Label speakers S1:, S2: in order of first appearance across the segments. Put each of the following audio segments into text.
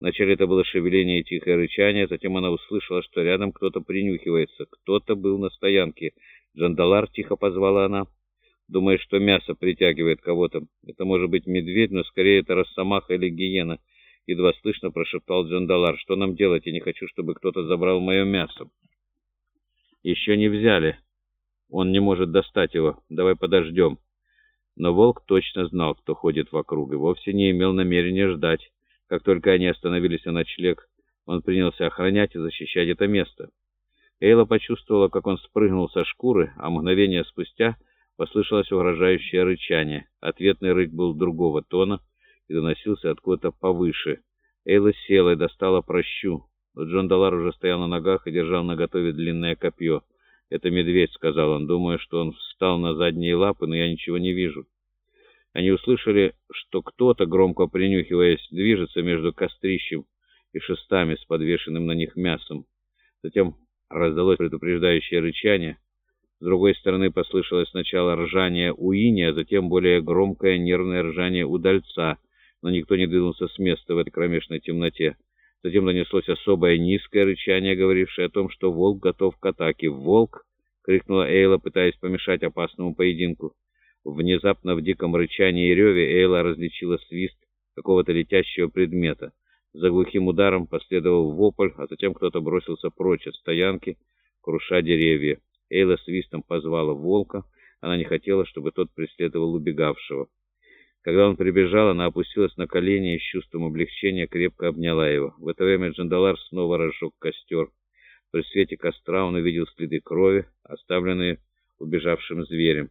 S1: Вначале это было шевеление и тихое рычание, затем она услышала, что рядом кто-то принюхивается. Кто-то был на стоянке. «Джандалар!» — тихо позвала она. Думает, что мясо притягивает кого-то. Это может быть медведь, но скорее это росомаха или гиена. Едва слышно прошептал Джандалар. «Что нам делать? Я не хочу, чтобы кто-то забрал мое мясо». «Еще не взяли. Он не может достать его. Давай подождем». Но волк точно знал, кто ходит вокруг, и вовсе не имел намерения ждать. Как только они остановились на ночлег, он принялся охранять и защищать это место. Эйла почувствовала, как он спрыгнул со шкуры, а мгновение спустя послышалось угрожающее рычание. Ответный рык был другого тона и доносился откуда-то повыше. Эйла села и достала прощу. Но Джон Далар уже стоял на ногах и держал наготове длинное копье. «Это медведь», — сказал он, думая, что он встал на задние лапы, но я ничего не вижу. Они услышали, что кто-то, громко принюхиваясь, движется между кострищем и шестами с подвешенным на них мясом. Затем раздалось предупреждающее рычание. С другой стороны послышалось сначала ржание уини, а затем более громкое нервное ржание удальца, но никто не двинулся с места в этой кромешной темноте. Затем донеслось особое низкое рычание, говорившее о том, что волк готов к атаке. «Волк!» — крикнула Эйла, пытаясь помешать опасному поединку. Внезапно в диком рычании и реве Эйла различила свист какого-то летящего предмета. За глухим ударом последовал вопль, а затем кто-то бросился прочь от стоянки, круша деревья. Эйла свистом позвала волка. Она не хотела, чтобы тот преследовал убегавшего. Когда он прибежал, она опустилась на колени и с чувством облегчения крепко обняла его. В это время Джандалар снова разжег костер. При свете костра он увидел следы крови, оставленные убежавшим зверем.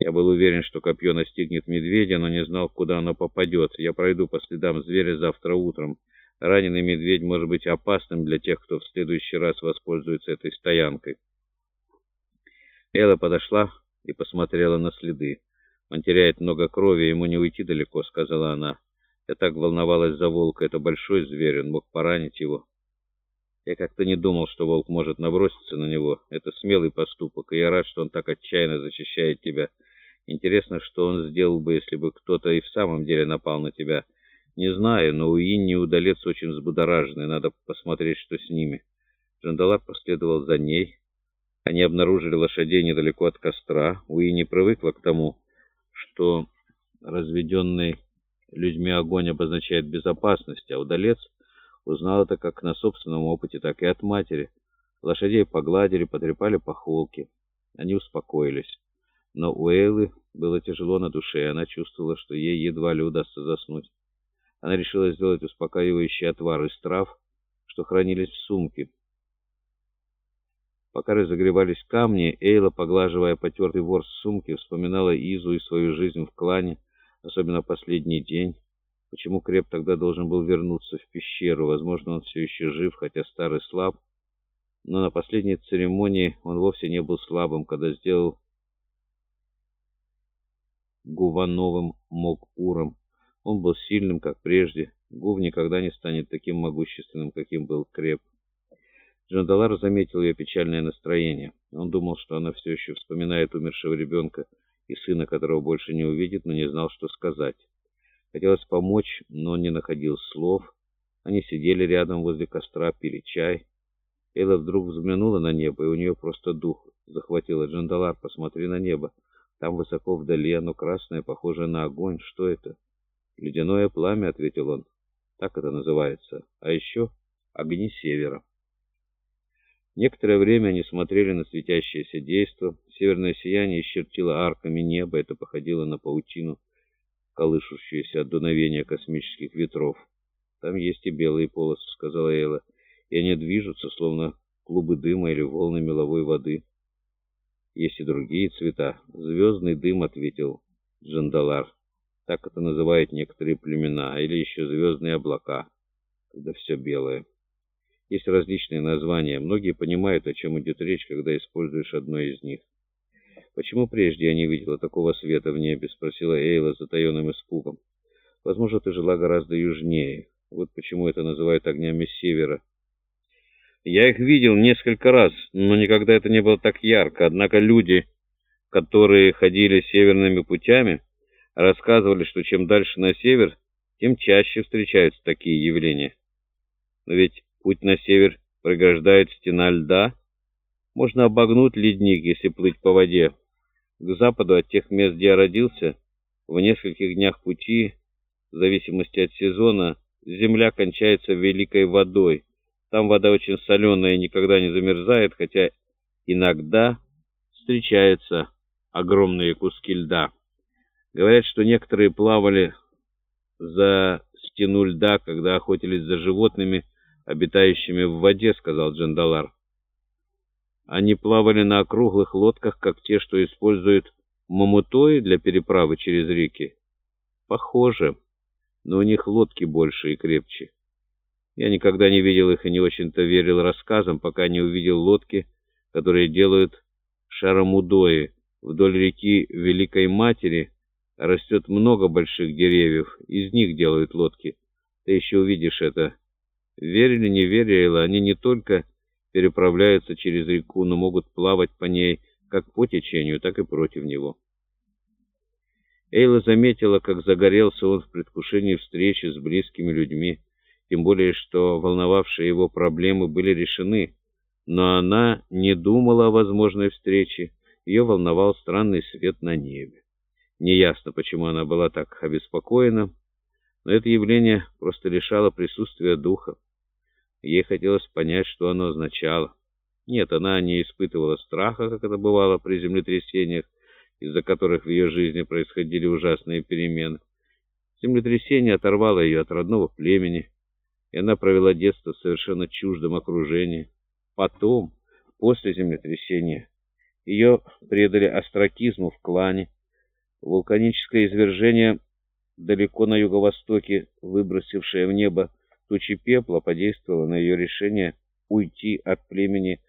S1: Я был уверен, что копье настигнет медведя, но не знал, куда оно попадет. Я пройду по следам зверя завтра утром. Раненый медведь может быть опасным для тех, кто в следующий раз воспользуется этой стоянкой. Элла подошла и посмотрела на следы. «Он теряет много крови, ему не уйти далеко», — сказала она. «Я так волновалась за волка. Это большой зверь, он мог поранить его». Я как-то не думал, что волк может наброситься на него. Это смелый поступок, и я рад, что он так отчаянно защищает тебя. Интересно, что он сделал бы, если бы кто-то и в самом деле напал на тебя. Не знаю, но у Инни удалец очень взбудораженный. Надо посмотреть, что с ними. Джандалар последовал за ней. Они обнаружили лошадей недалеко от костра. Уинни привыкла к тому, что разведенный людьми огонь обозначает безопасность, а удалец узнал это как на собственном опыте, так и от матери. Лошадей погладили, потрепали по холке. Они успокоились. Но у Эйлы было тяжело на душе, и она чувствовала, что ей едва ли удастся заснуть. Она решила сделать успокаивающий отвар из трав, что хранились в сумке. Пока разогревались камни, Эйла, поглаживая потертый ворс сумки, вспоминала Изу и свою жизнь в клане, особенно последний день. Почему Креп тогда должен был вернуться в пещеру? Возможно, он все еще жив, хотя старый слаб. Но на последней церемонии он вовсе не был слабым, когда сделал Гувановым Мокпуром. Он был сильным, как прежде. Гув никогда не станет таким могущественным, каким был Креп. Джандалар заметил ее печальное настроение. Он думал, что она все еще вспоминает умершего ребенка и сына, которого больше не увидит, но не знал, что сказать. Хотелось помочь, но не находил слов. Они сидели рядом возле костра, пили чай. Эйла вдруг взглянула на небо, и у нее просто дух захватило. «Джандалар, посмотри на небо!» Там высоко вдали оно красное, похоже на огонь. Что это? Ледяное пламя, ответил он. Так это называется. А еще огни севера. Некоторое время они смотрели на светящееся действо. Северное сияние исчертило арками небо. Это походило на паутину, колышущуюся от дуновения космических ветров. «Там есть и белые полосы», — сказала Эйла, — «и они движутся, словно клубы дыма или волны меловой воды». Есть и другие цвета. Звездный дым, ответил Джандалар. Так это называют некоторые племена. Или еще звездные облака, когда все белое. Есть различные названия. Многие понимают, о чем идет речь, когда используешь одно из них. «Почему прежде я не видела такого света в небе?» — спросила Эйла с затаенным испугом. «Возможно, ты жила гораздо южнее. Вот почему это называют огнями севера». Я их видел несколько раз, но никогда это не было так ярко. Однако люди, которые ходили северными путями, рассказывали, что чем дальше на север, тем чаще встречаются такие явления. Но ведь путь на север преграждает стена льда. Можно обогнуть ледник, если плыть по воде. К западу от тех мест, где я родился, в нескольких днях пути, в зависимости от сезона, земля кончается великой водой. Там вода очень соленая и никогда не замерзает, хотя иногда встречаются огромные куски льда. Говорят, что некоторые плавали за стену льда, когда охотились за животными, обитающими в воде, сказал Джандалар. Они плавали на округлых лодках, как те, что используют мамутои для переправы через реки. Похоже, но у них лодки больше и крепче. Я никогда не видел их и не очень-то верил рассказам, пока не увидел лодки, которые делают шарамудои. Вдоль реки Великой Матери растет много больших деревьев, из них делают лодки. Ты еще увидишь это. Верили, не верили, они не только переправляются через реку, но могут плавать по ней как по течению, так и против него. Эйла заметила, как загорелся он в предвкушении встречи с близкими людьми, тем более, что волновавшие его проблемы были решены, но она не думала о возможной встрече, ее волновал странный свет на небе. Неясно, почему она была так обеспокоена, но это явление просто лишало присутствия духа. Ей хотелось понять, что оно означало. Нет, она не испытывала страха, как это бывало при землетрясениях, из-за которых в ее жизни происходили ужасные перемены. Землетрясение оторвало ее от родного племени, и она провела детство в совершенно чуждом окружении. Потом, после землетрясения, ее предали остракизму в клане. Вулканическое извержение далеко на юго-востоке, выбросившее в небо тучи пепла подействовало на ее решение уйти от племени